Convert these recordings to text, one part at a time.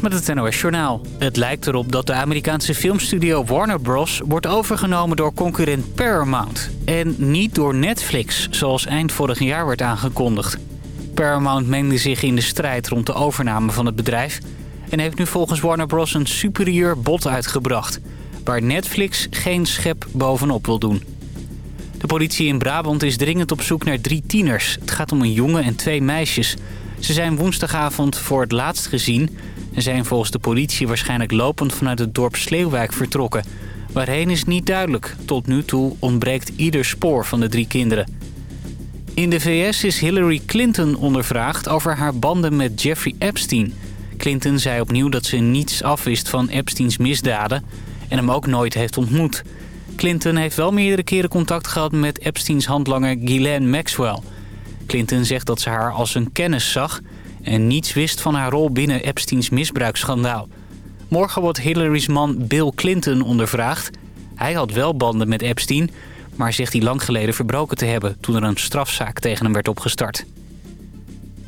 Met het NOS Journaal. Het lijkt erop dat de Amerikaanse filmstudio Warner Bros. wordt overgenomen door concurrent Paramount. En niet door Netflix, zoals eind vorig jaar werd aangekondigd. Paramount mengde zich in de strijd rond de overname van het bedrijf... en heeft nu volgens Warner Bros. een superieur bod uitgebracht... waar Netflix geen schep bovenop wil doen. De politie in Brabant is dringend op zoek naar drie tieners. Het gaat om een jongen en twee meisjes... Ze zijn woensdagavond voor het laatst gezien... en zijn volgens de politie waarschijnlijk lopend vanuit het dorp Sleeuwwijk vertrokken. Waarheen is niet duidelijk. Tot nu toe ontbreekt ieder spoor van de drie kinderen. In de VS is Hillary Clinton ondervraagd over haar banden met Jeffrey Epstein. Clinton zei opnieuw dat ze niets afwist van Epsteins misdaden... en hem ook nooit heeft ontmoet. Clinton heeft wel meerdere keren contact gehad met Epsteins handlanger Ghislaine Maxwell... Clinton zegt dat ze haar als een kennis zag... en niets wist van haar rol binnen Epsteins misbruiksschandaal. Morgen wordt Hillary's man Bill Clinton ondervraagd. Hij had wel banden met Epstein... maar zegt hij lang geleden verbroken te hebben... toen er een strafzaak tegen hem werd opgestart.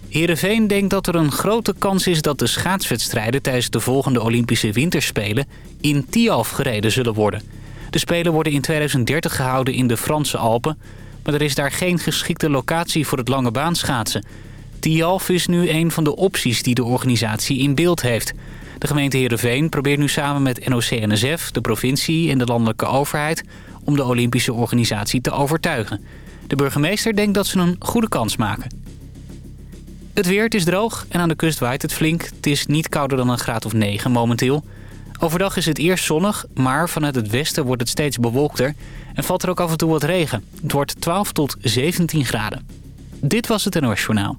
Heerenveen denkt dat er een grote kans is dat de schaatswedstrijden... tijdens de volgende Olympische Winterspelen in Tialf gereden zullen worden. De Spelen worden in 2030 gehouden in de Franse Alpen... Maar er is daar geen geschikte locatie voor het lange baanschaatsen. Tialf is nu een van de opties die de organisatie in beeld heeft. De gemeente Heerenveen probeert nu samen met NOC-NSF, de provincie en de landelijke overheid... om de Olympische organisatie te overtuigen. De burgemeester denkt dat ze een goede kans maken. Het weer, het is droog en aan de kust waait het flink. Het is niet kouder dan een graad of 9 momenteel. Overdag is het eerst zonnig, maar vanuit het westen wordt het steeds bewolkter... en valt er ook af en toe wat regen. Het wordt 12 tot 17 graden. Dit was het NOS Journaal.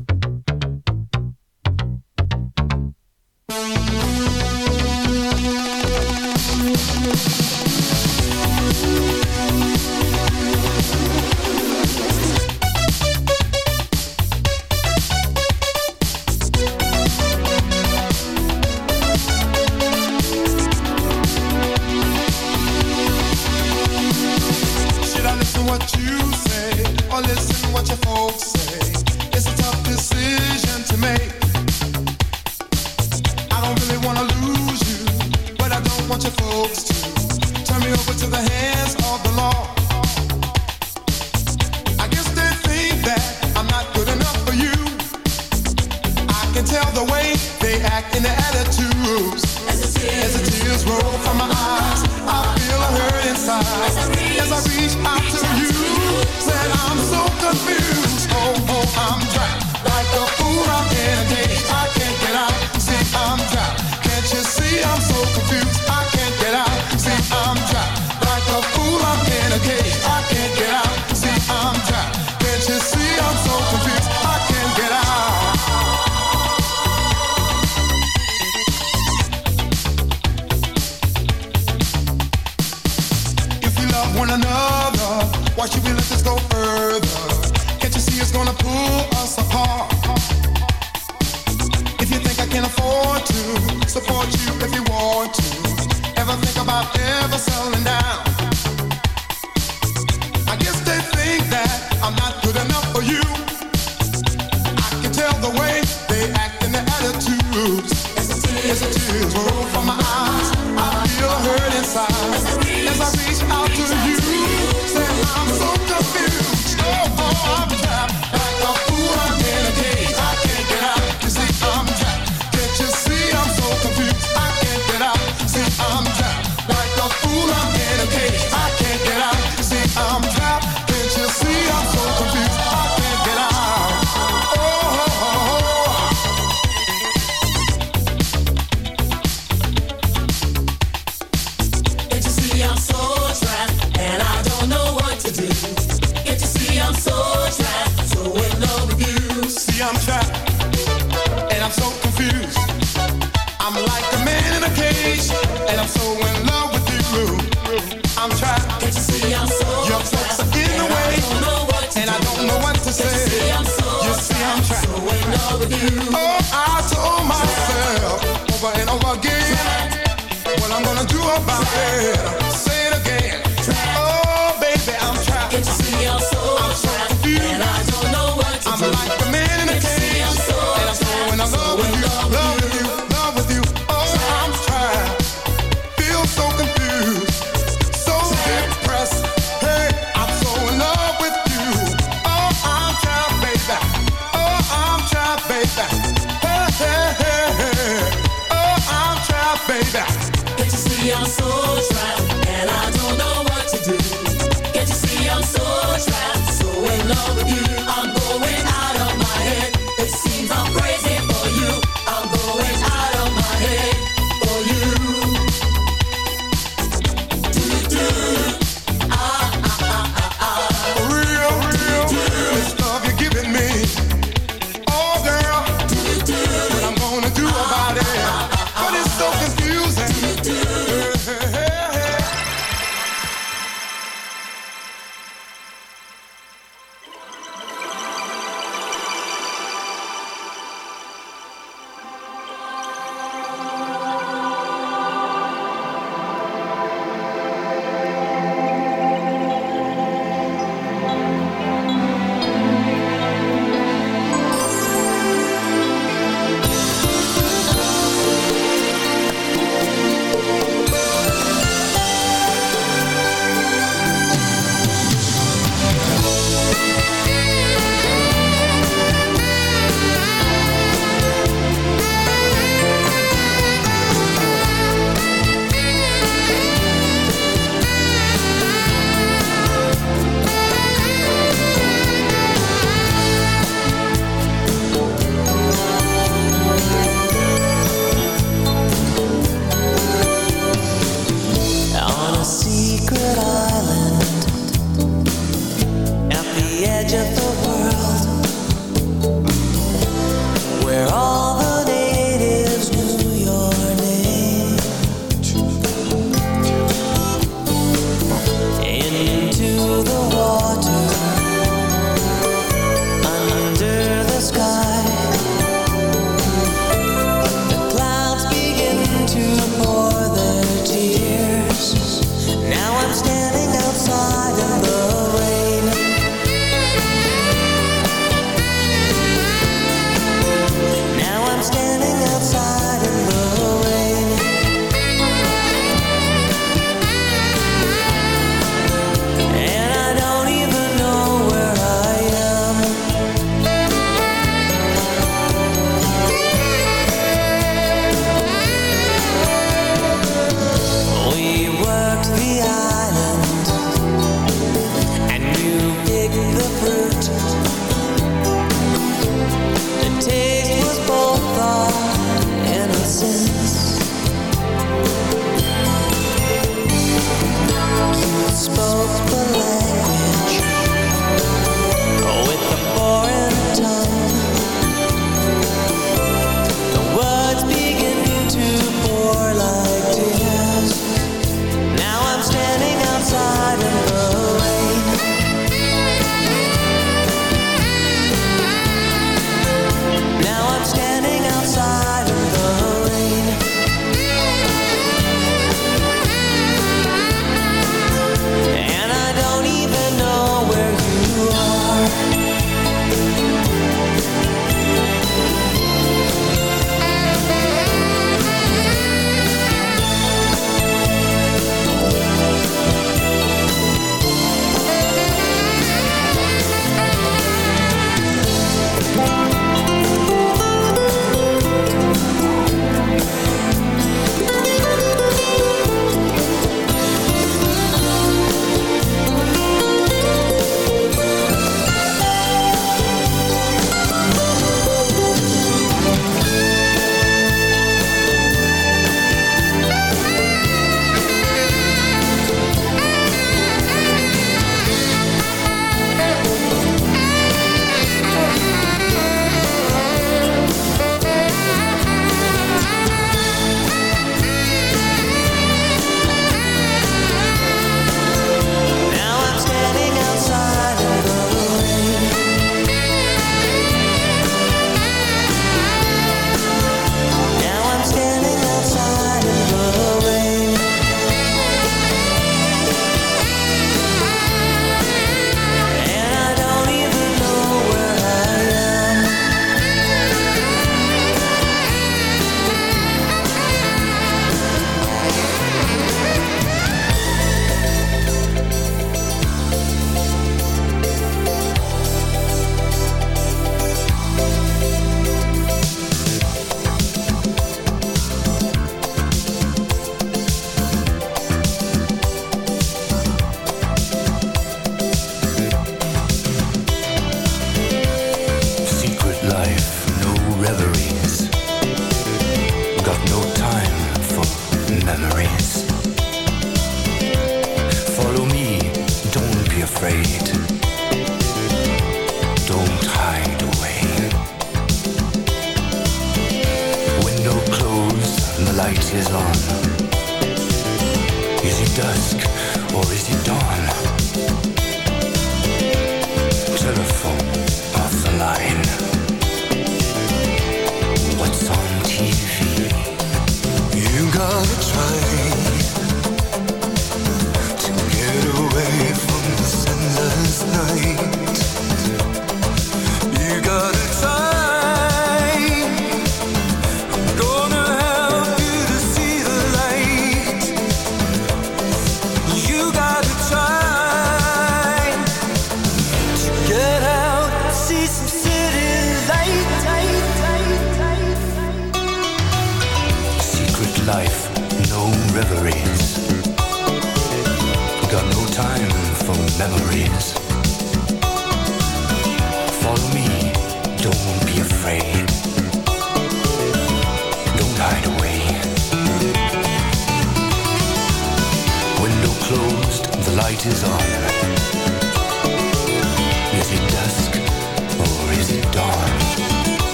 About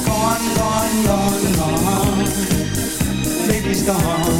gone, gone, gone. Baby's gone.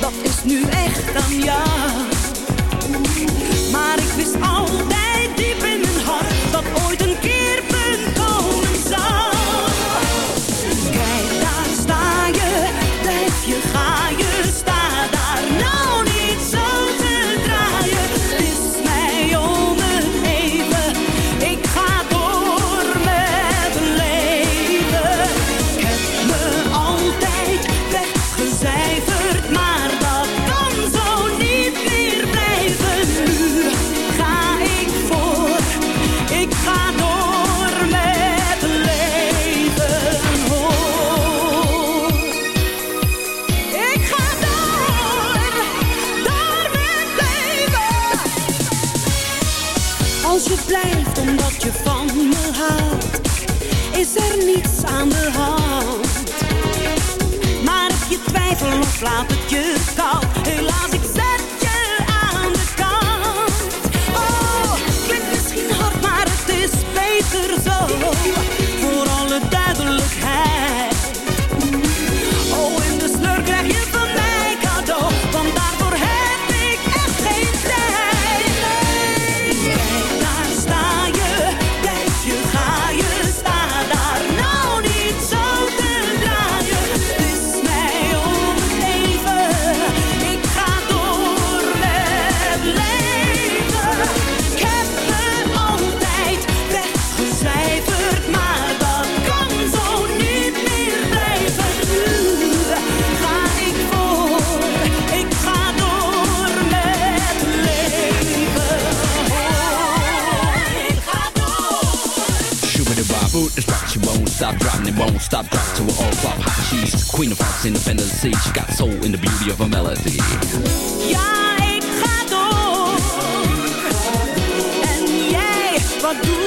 Dat is nu echt aan jou. Maar ik wist al. Twijfel stop dropping, it won't stop dropping to an all flop hot. She's queen of hearts, independent sea. She got soul in the beauty of a melody. Ja, ik ga door. En jij, wat doe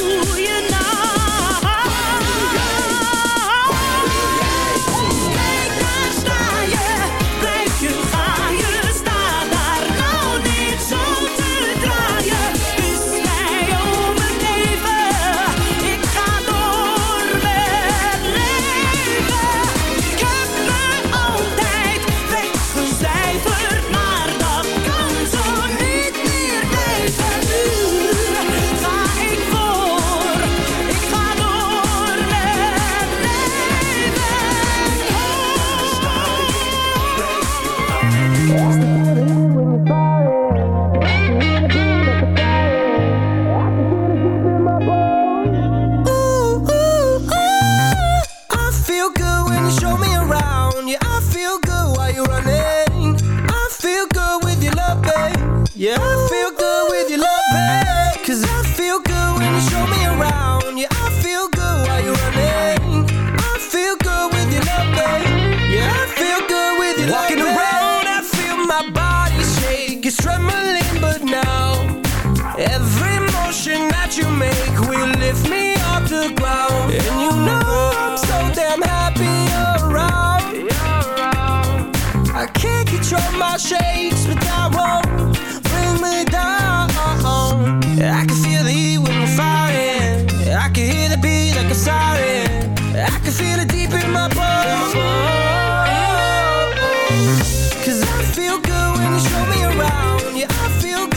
Cause I feel good when you show me around. Yeah, I feel good.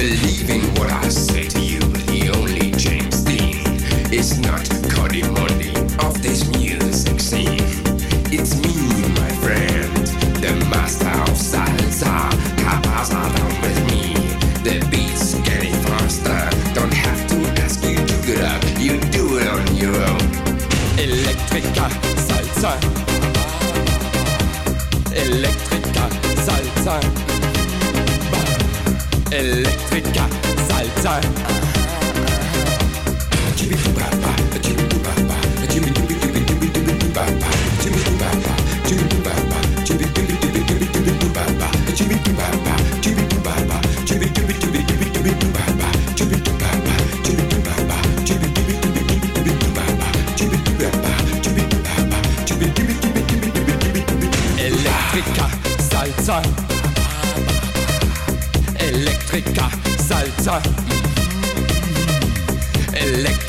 Believe in what I say to you. The only James Dean is not Cody Monday of this music scene. It's me, my friend, the master of salsa. Cabasa down with me. The beat's getting faster. Don't have to ask you to get up. You do it on your own. Electrica salsa. Electrica salsa. Electrica salsa.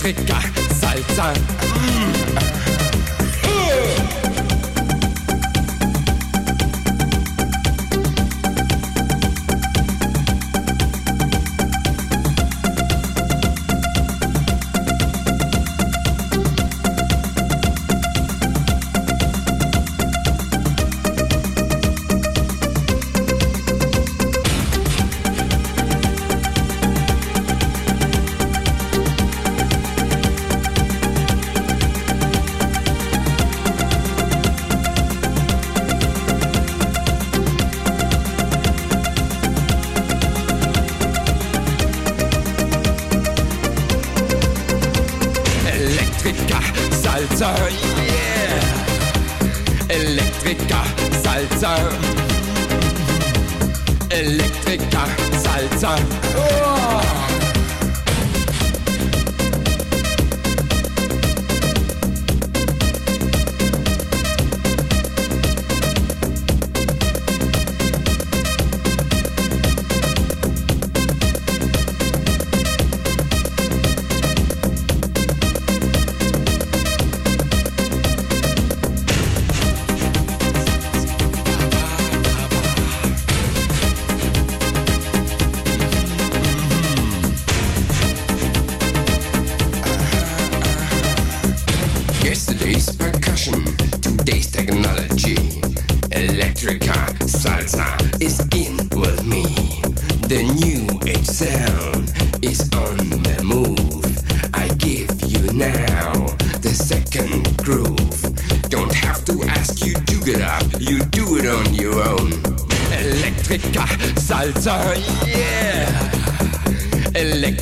Elektriker, Salsa. Mm. Salsa. Yeah. Electrica salsa. Electrica salsa. Oh.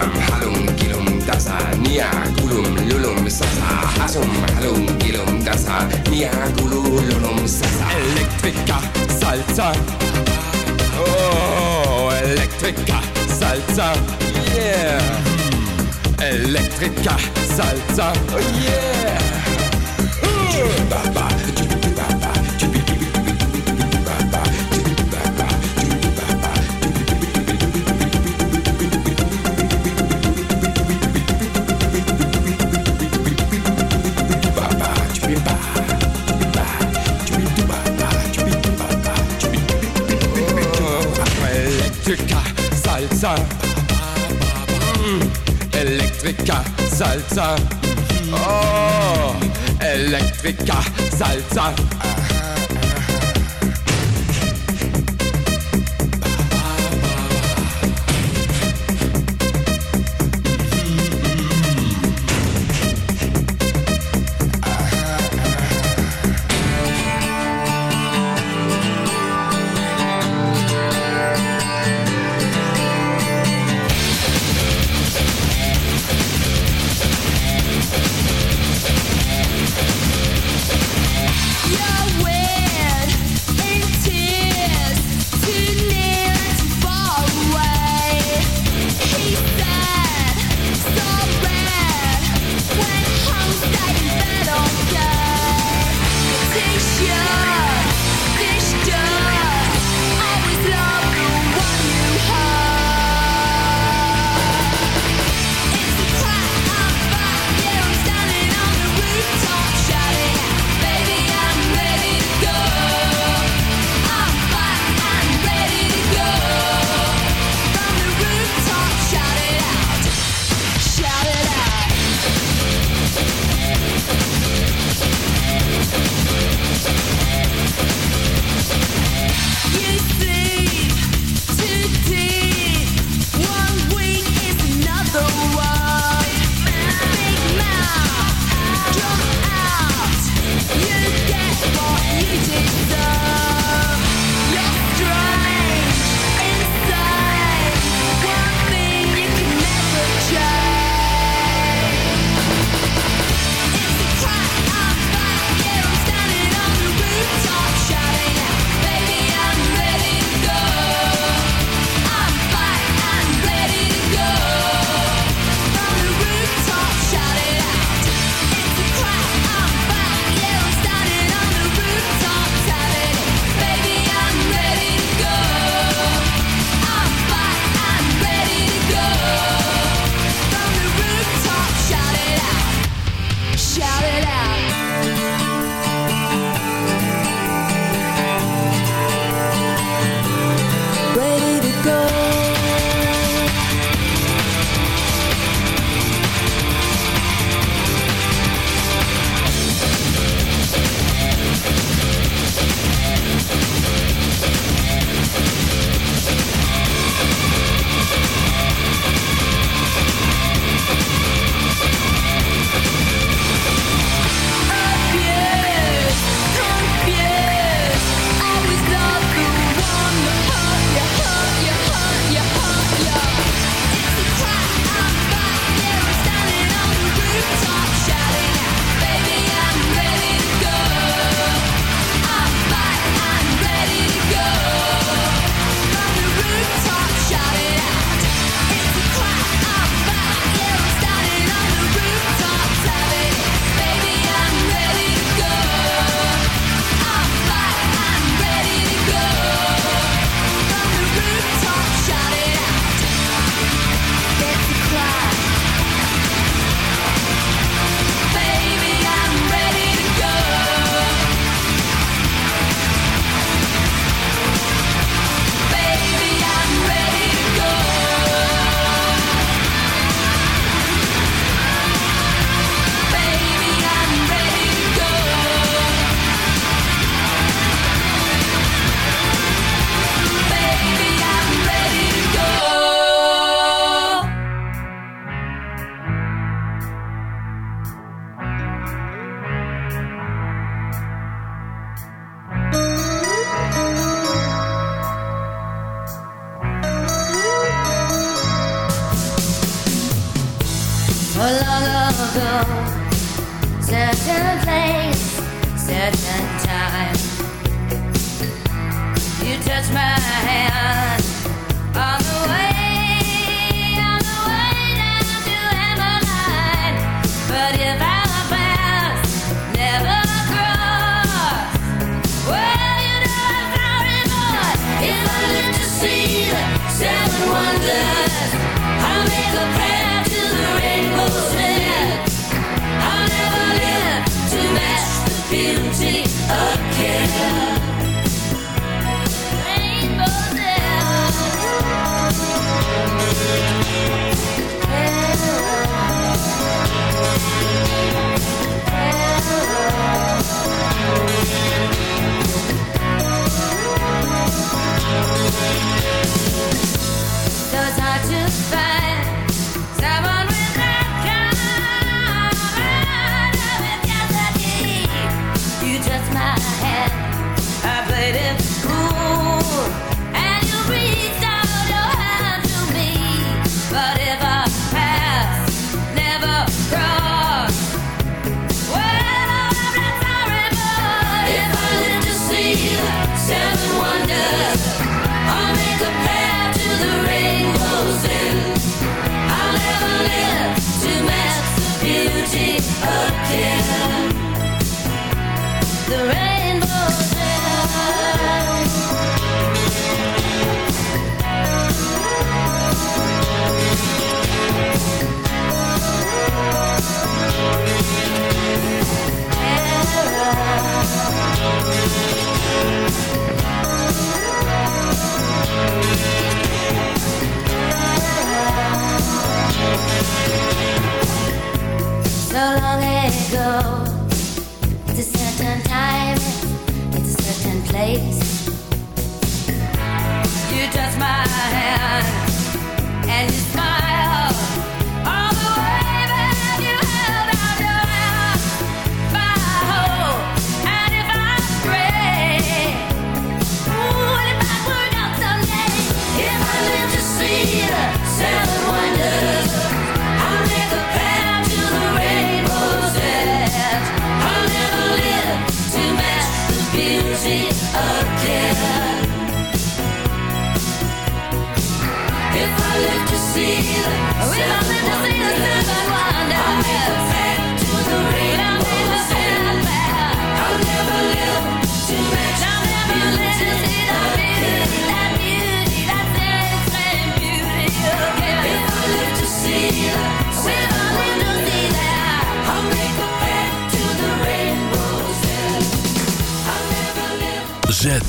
Hasam halum gilum dasa nia gulum lulum sasa. Hasum halum gilum dasa nia gulum lulum sasa. Electrica salsa. Oh, Electrica salsa. Yeah. Electrica salsa. Oh yeah. Salsa. Mm, Electrica, Salsa. Oh, Electrica, Salsa.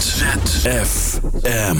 ZFM.